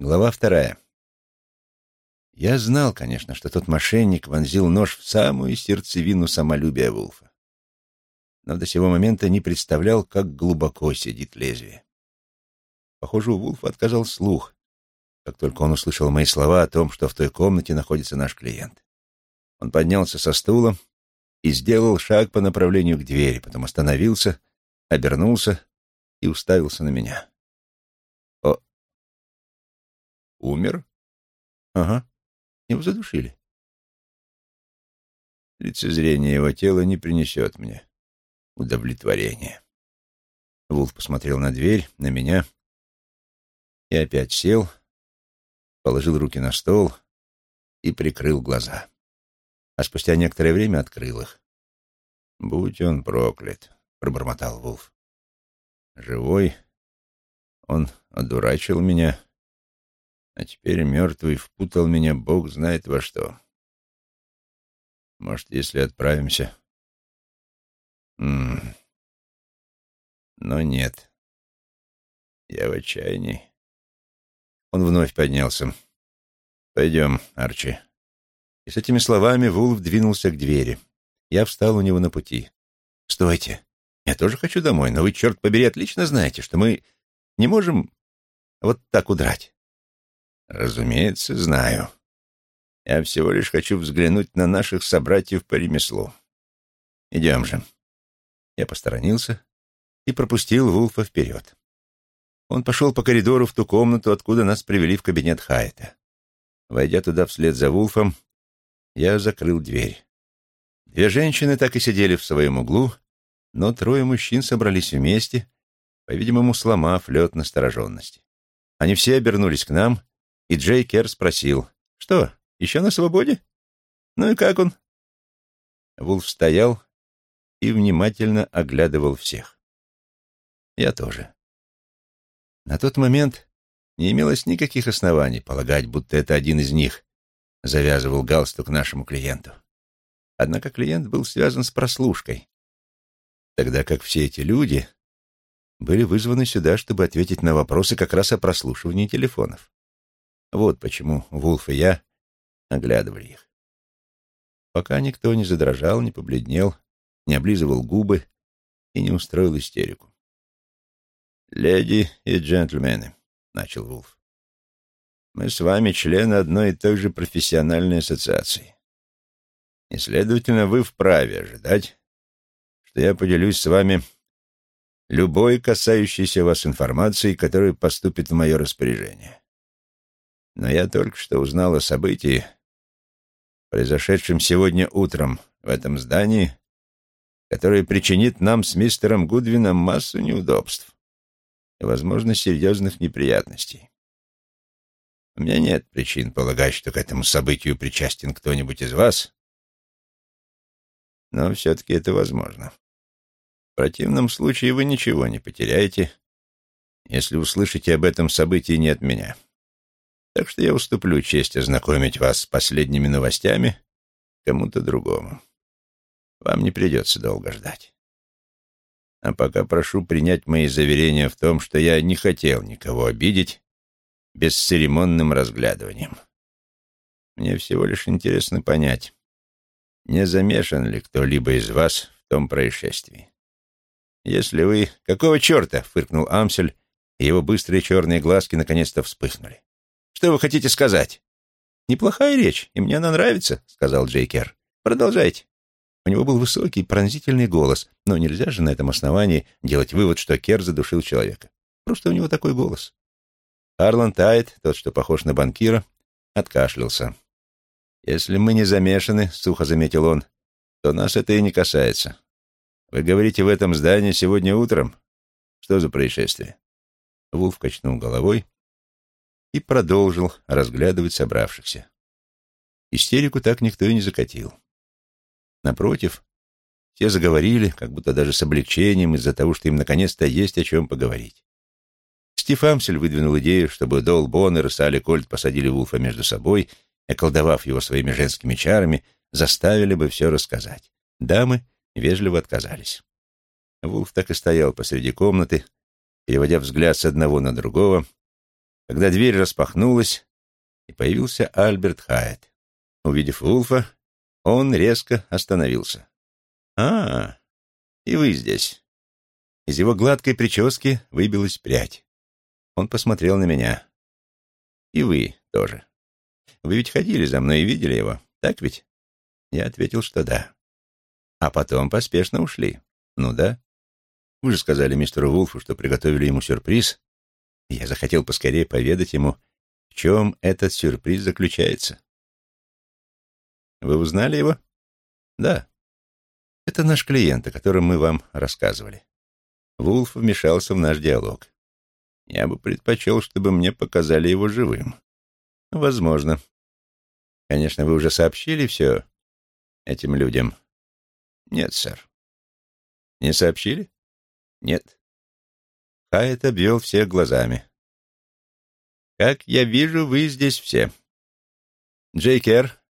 Глава вторая. Я знал, конечно, что тот мошенник вонзил нож в самую сердцевину самолюбия Вулфа. Но до сего момента не представлял, как глубоко сидит лезвие. Похоже, у Вулфа отказал слух, как только он услышал мои слова о том, что в той комнате находится наш клиент. Он поднялся со стула и сделал шаг по направлению к двери, потом остановился, обернулся и уставился на меня. Умер?» «Ага, его задушили». Лицезрение его тела не принесет мне удовлетворения. Вулф посмотрел на дверь, на меня и опять сел, положил руки на стол и прикрыл глаза. А спустя некоторое время открыл их. «Будь он проклят», — пробормотал Вулф. «Живой, он одурачил меня, а теперь мертвый впутал меня, Бог знает во что. Может, если отправимся...» М -м Но нет. Я в отчаянии. Он вновь поднялся. «Пойдем, Арчи». И с этими словами Вулф двинулся к двери. Я встал у него на пути. «Стойте. Я тоже хочу домой, но вы, черт побери, отлично знаете, что мы не можем вот так удрать». «Разумеется, знаю. Я всего лишь хочу взглянуть на наших собратьев по ремеслу. Идем же». Я посторонился и пропустил Вулфа вперед. Он пошел по коридору в ту комнату, откуда нас привели в кабинет Хайта. Войдя туда вслед за Вулфом, я закрыл дверь. Две женщины так и сидели в своем углу, но трое мужчин собрались вместе, по-видимому, сломав лед настороженности. Они все обернулись к нам, и Джей Кер спросил, «Что, еще на свободе? Ну и как он?» Вулф стоял и внимательно оглядывал всех. Я тоже. На тот момент не имелось никаких оснований полагать, будто это один из них завязывал галстук нашему клиенту. Однако клиент был связан с прослушкой, тогда как все эти люди были вызваны сюда, чтобы ответить на вопросы как раз о прослушивании телефонов. Вот почему Вулф и я оглядывали их. Пока никто не задрожал, не побледнел, не облизывал губы и не устроил истерику. «Леди и джентльмены», — начал Вулф, — «мы с вами члены одной и той же профессиональной ассоциации. И, следовательно, вы вправе ожидать, что я поделюсь с вами любой касающейся вас информацией, которая поступит в мое распоряжение. Но я только что узнал о событии, произошедшем сегодня утром в этом здании, которое причинит нам с мистером Гудвином массу неудобств и, возможно, серьезных неприятностей. У меня нет причин полагать, что к этому событию причастен кто-нибудь из вас, но все-таки это возможно. В противном случае вы ничего не потеряете, если услышите об этом событии не от меня. Так что я уступлю честь ознакомить вас с последними новостями кому-то другому. Вам не придется долго ждать. А пока прошу принять мои заверения в том, что я не хотел никого обидеть бесцеремонным разглядыванием. Мне всего лишь интересно понять, не замешан ли кто-либо из вас в том происшествии. Если вы... Какого черта? — фыркнул Амсель, и его быстрые черные глазки наконец-то вспыхнули. Что вы хотите сказать? Неплохая речь, и мне она нравится, — сказал Джейкер. Продолжайте. У него был высокий, пронзительный голос, но нельзя же на этом основании делать вывод, что Кер задушил человека. Просто у него такой голос. Арлан Тайт, тот, что похож на банкира, откашлялся. «Если мы не замешаны, — сухо заметил он, — то нас это и не касается. Вы говорите в этом здании сегодня утром? Что за происшествие?» Вулф качнул головой и продолжил разглядывать собравшихся. Истерику так никто и не закатил. Напротив, все заговорили, как будто даже с облегчением из-за того, что им наконец-то есть о чем поговорить. Стив Амсель выдвинул идею, чтобы Дол Боннер и Салли Кольт посадили Вулфа между собой околдовав его своими женскими чарами, заставили бы все рассказать. Дамы вежливо отказались. Вулф так и стоял посреди комнаты, переводя взгляд с одного на другого, когда дверь распахнулась, и появился Альберт Хайет. Увидев Вулфа, он резко остановился. «А, и вы здесь». Из его гладкой прически выбилась прядь. Он посмотрел на меня. «И вы тоже. Вы ведь ходили за мной и видели его, так ведь?» Я ответил, что да. А потом поспешно ушли. Ну да. Вы же сказали мистеру Вулфу, что приготовили ему сюрприз. Я захотел поскорее поведать ему, в чем этот сюрприз заключается. Вы узнали его? Да. Это наш клиент, о котором мы вам рассказывали. Вулф вмешался в наш диалог. Я бы предпочел, чтобы мне показали его живым. Возможно. Конечно, вы уже сообщили все этим людям. Нет, сэр. Не сообщили? Нет. Хайет обвел всех глазами. Как я вижу, вы здесь все. Джей Кер.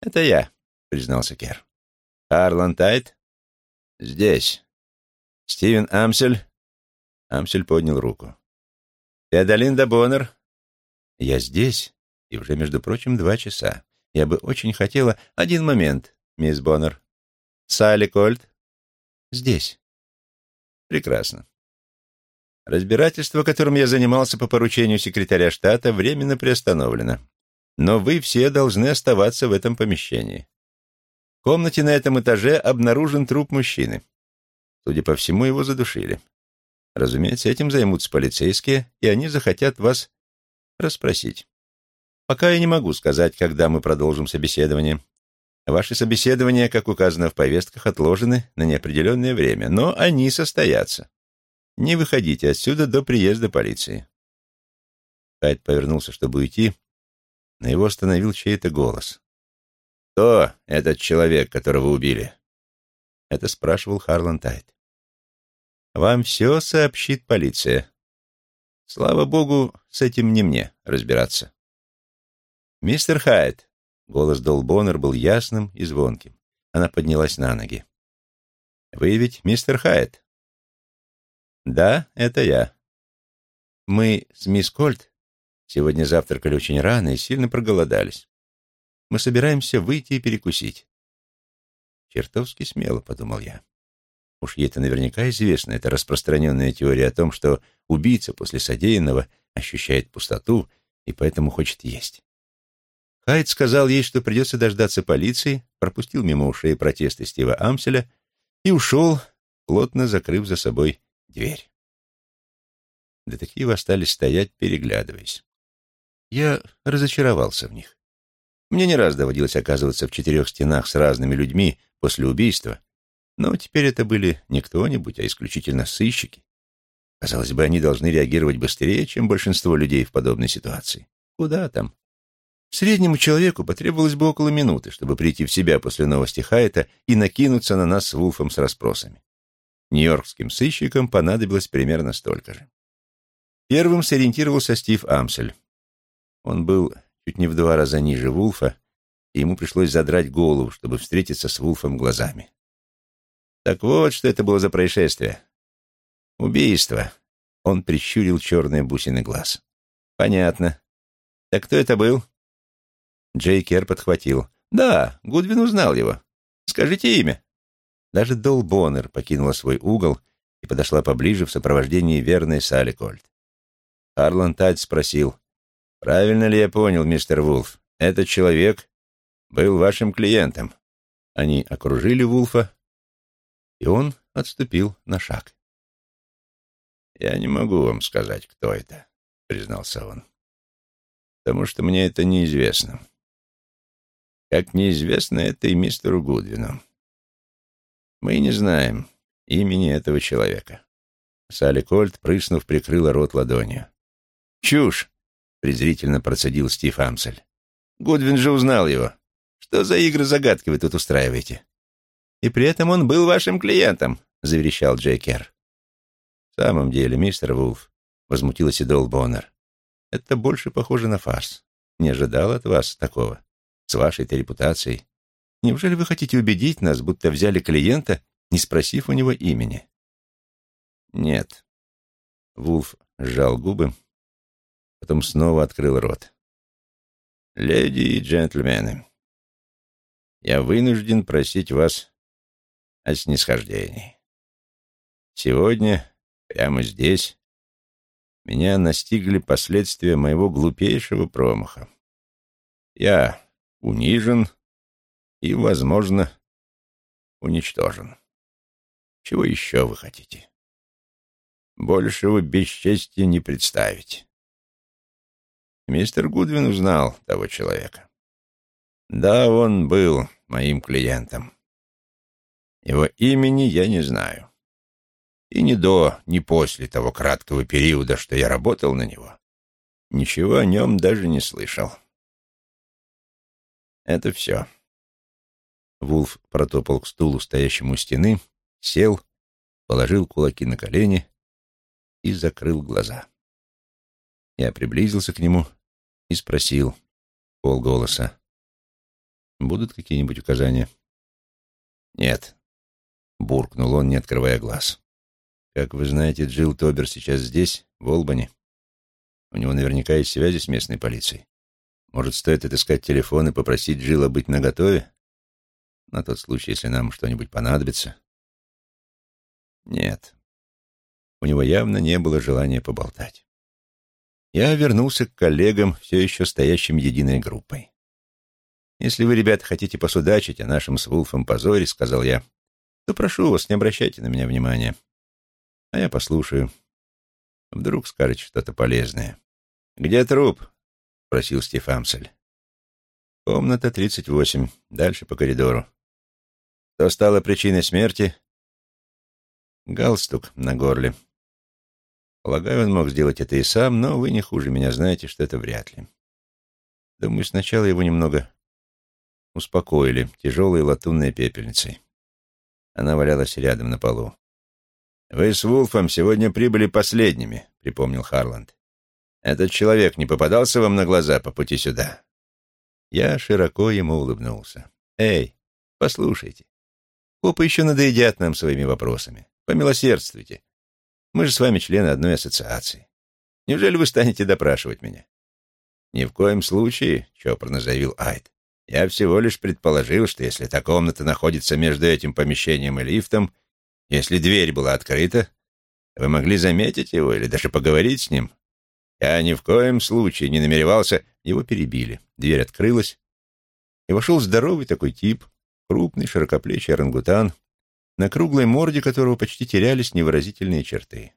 Это я, признался Кер. Арлан Тайт. Здесь. Стивен Амсель. Амсель поднял руку. Теодолинда Боннер. Я здесь, и уже, между прочим, два часа. Я бы очень хотела... Один момент, мисс Боннер. Салли Кольт. Здесь. Прекрасно. Разбирательство, которым я занимался по поручению секретаря штата, временно приостановлено. Но вы все должны оставаться в этом помещении. В комнате на этом этаже обнаружен труп мужчины. Судя по всему, его задушили. Разумеется, этим займутся полицейские, и они захотят вас расспросить. Пока я не могу сказать, когда мы продолжим собеседование. Ваши собеседования, как указано в повестках, отложены на неопределенное время, но они состоятся. Не выходите отсюда до приезда полиции. Хайд повернулся, чтобы уйти, но его остановил чей-то голос. «Кто этот человек, которого убили?» Это спрашивал Харлан Тайт. «Вам все сообщит полиция. Слава богу, с этим не мне разбираться». «Мистер Хайт, Голос Долбонер был ясным и звонким. Она поднялась на ноги. «Вы ведь мистер Хайет?» «Да, это я. Мы с мисс Кольт сегодня завтракали очень рано и сильно проголодались. Мы собираемся выйти и перекусить». «Чертовски смело», — подумал я. Уж ей-то наверняка известна эта распространенная теория о том, что убийца после содеянного ощущает пустоту и поэтому хочет есть. Хайд сказал ей, что придется дождаться полиции, пропустил мимо ушей протесты Стива Амселя и ушел, плотно закрыв за собой дверь. Детективы остались стоять, переглядываясь. Я разочаровался в них. Мне не раз доводилось оказываться в четырех стенах с разными людьми после убийства, но теперь это были не кто-нибудь, а исключительно сыщики. Казалось бы, они должны реагировать быстрее, чем большинство людей в подобной ситуации. Куда там? Среднему человеку потребовалось бы около минуты, чтобы прийти в себя после новости Хайта и накинуться на нас с Вулфом с расспросами. Нью-Йоркским сыщикам понадобилось примерно столько же. Первым сориентировался Стив Амсель. Он был чуть не в два раза ниже Вулфа, и ему пришлось задрать голову, чтобы встретиться с Вулфом глазами. Так вот, что это было за происшествие. Убийство. Он прищурил черные бусины глаз. Понятно. Так кто это был? Джей Кер подхватил. «Да, Гудвин узнал его. Скажите имя». Даже Дол Боннер покинула свой угол и подошла поближе в сопровождении верной Салли Кольт. Арлан Тадь спросил, «Правильно ли я понял, мистер Вулф, этот человек был вашим клиентом?» Они окружили Вулфа, и он отступил на шаг. «Я не могу вам сказать, кто это», — признался он, «потому что мне это неизвестно. Как неизвестно это и мистеру Гудвину. Мы не знаем имени этого человека. Салли Кольт, прыснув, прикрыла рот ладонью. «Чушь!» — презрительно процедил Стив Амсель. «Гудвин же узнал его. Что за игры загадки вы тут устраиваете?» «И при этом он был вашим клиентом», — заверещал Джей Кер. «В самом деле, мистер Вулф», — возмутилась Идол Боннер, — «это больше похоже на фарс. Не ожидал от вас такого» с вашей-то репутацией. Неужели вы хотите убедить нас, будто взяли клиента, не спросив у него имени? Нет. Вулф сжал губы, Потом снова открыл рот. «Леди и джентльмены, я вынужден просить вас о снисхождении. Сегодня, прямо здесь, меня настигли последствия моего глупейшего промаха. Я унижен и, возможно, уничтожен. Чего еще вы хотите? Большего бесчестия не представить. Мистер Гудвин узнал того человека. Да, он был моим клиентом. Его имени я не знаю. И ни до, ни после того краткого периода, что я работал на него, ничего о нем даже не слышал. Это все. Вулф протопал к стулу, стоящему у стены, сел, положил кулаки на колени и закрыл глаза. Я приблизился к нему и спросил полголоса. «Будут какие-нибудь указания?» «Нет», — буркнул он, не открывая глаз. «Как вы знаете, Джилл Тобер сейчас здесь, в Олбани. У него наверняка есть связи с местной полицией. Может, стоит отыскать телефон и попросить Джилла быть наготове? На тот случай, если нам что-нибудь понадобится». «Нет». У него явно не было желания поболтать я вернулся к коллегам, все еще стоящим единой группой. «Если вы, ребята, хотите посудачить о нашем с Вулфом позоре, — сказал я, — то прошу вас, не обращайте на меня внимания. А я послушаю. Вдруг скажете что-то полезное. «Где труп?» — спросил Стив Амсель. «Комната 38, дальше по коридору. Что стало причиной смерти?» «Галстук на горле», Полагаю, он мог сделать это и сам, но вы не хуже меня знаете, что это вряд ли. Думаю, сначала его немного успокоили тяжелой латунной пепельницей. Она валялась рядом на полу. «Вы с Вулфом сегодня прибыли последними», — припомнил Харланд. «Этот человек не попадался вам на глаза по пути сюда?» Я широко ему улыбнулся. «Эй, послушайте. Копы еще надоедят нам своими вопросами. Помилосердствуйте. Мы же с вами члены одной ассоциации. Неужели вы станете допрашивать меня? Ни в коем случае, чопорно заявил Айд. Я всего лишь предположил, что если та комната находится между этим помещением и лифтом, если дверь была открыта, вы могли заметить его или даже поговорить с ним. Я ни в коем случае не намеревался... Его перебили. Дверь открылась, и вошел здоровый такой тип, крупный, широкоплечий орангутан, на круглой морде которого почти терялись невыразительные черты.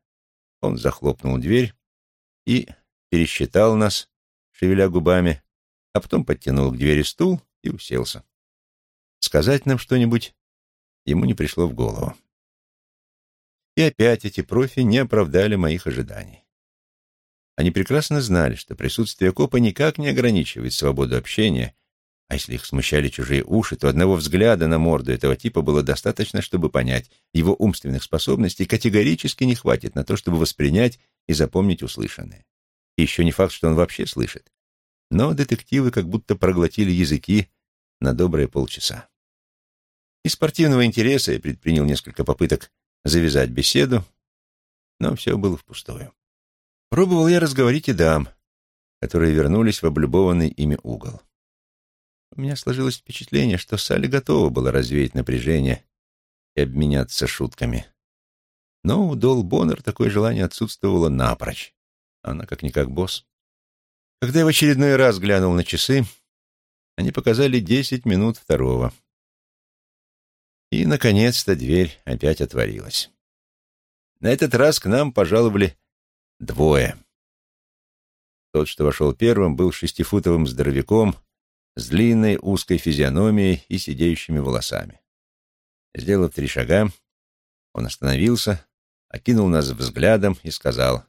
Он захлопнул дверь и пересчитал нас, шевеля губами, а потом подтянул к двери стул и уселся. Сказать нам что-нибудь ему не пришло в голову. И опять эти профи не оправдали моих ожиданий. Они прекрасно знали, что присутствие копа никак не ограничивает свободу общения а если их смущали чужие уши, то одного взгляда на морду этого типа было достаточно, чтобы понять, его умственных способностей категорически не хватит на то, чтобы воспринять и запомнить услышанное. И еще не факт, что он вообще слышит. Но детективы как будто проглотили языки на добрые полчаса. Из спортивного интереса я предпринял несколько попыток завязать беседу, но все было впустую. Пробовал я разговорить и дам, которые вернулись в облюбованный ими угол. У меня сложилось впечатление, что Салли готова была развеять напряжение и обменяться шутками. Но у Дол Боннер такое желание отсутствовало напрочь. Она как-никак босс. Когда я в очередной раз глянул на часы, они показали десять минут второго. И, наконец-то, дверь опять отворилась. На этот раз к нам пожаловали двое. Тот, что вошел первым, был шестифутовым здоровяком с длинной узкой физиономией и сидеющими волосами. Сделав три шага, он остановился, окинул нас взглядом и сказал,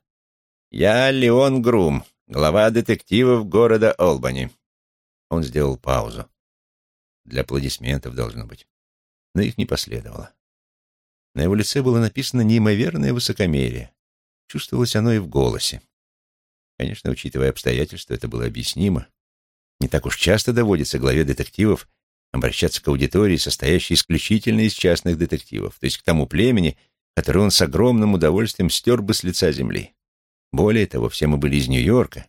«Я Леон Грум, глава детективов города Олбани». Он сделал паузу. Для аплодисментов должно быть. Но их не последовало. На его лице было написано неимоверное высокомерие. Чувствовалось оно и в голосе. Конечно, учитывая обстоятельства, это было объяснимо. Не так уж часто доводится главе детективов обращаться к аудитории, состоящей исключительно из частных детективов, то есть к тому племени, которое он с огромным удовольствием стер бы с лица земли. Более того, все мы были из Нью-Йорка,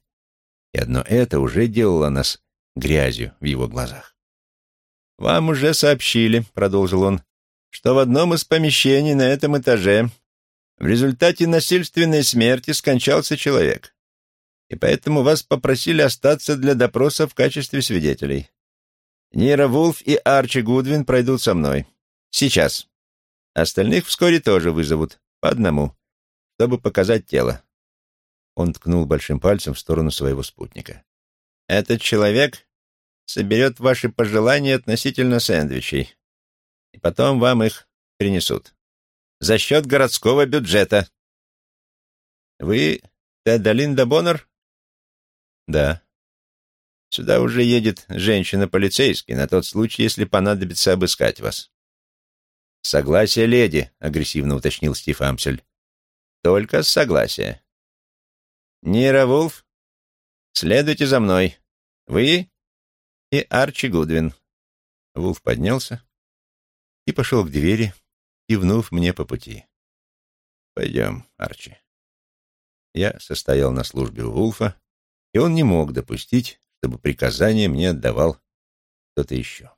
И одно это уже делало нас грязью в его глазах. «Вам уже сообщили», — продолжил он, — «что в одном из помещений на этом этаже в результате насильственной смерти скончался человек, и поэтому вас попросили остаться для допроса в качестве свидетелей. Нира Вулф и Арчи Гудвин пройдут со мной. Сейчас. Остальных вскоре тоже вызовут, по одному, чтобы показать тело. Он ткнул большим пальцем в сторону своего спутника. «Этот человек соберет ваши пожелания относительно сэндвичей, и потом вам их принесут. За счет городского бюджета. Вы Тедалинда Боннер?» «Да». «Сюда уже едет женщина-полицейский на тот случай, если понадобится обыскать вас». «Согласие леди», — агрессивно уточнил Стив Амсель. «Только с согласия». Нира Вулф, следуйте за мной. Вы и Арчи Гудвин. Вулф поднялся и пошел к двери, кивнув мне по пути. «Пойдем, Арчи». Я состоял на службе у Вулфа, и он не мог допустить, чтобы приказание мне отдавал кто-то еще.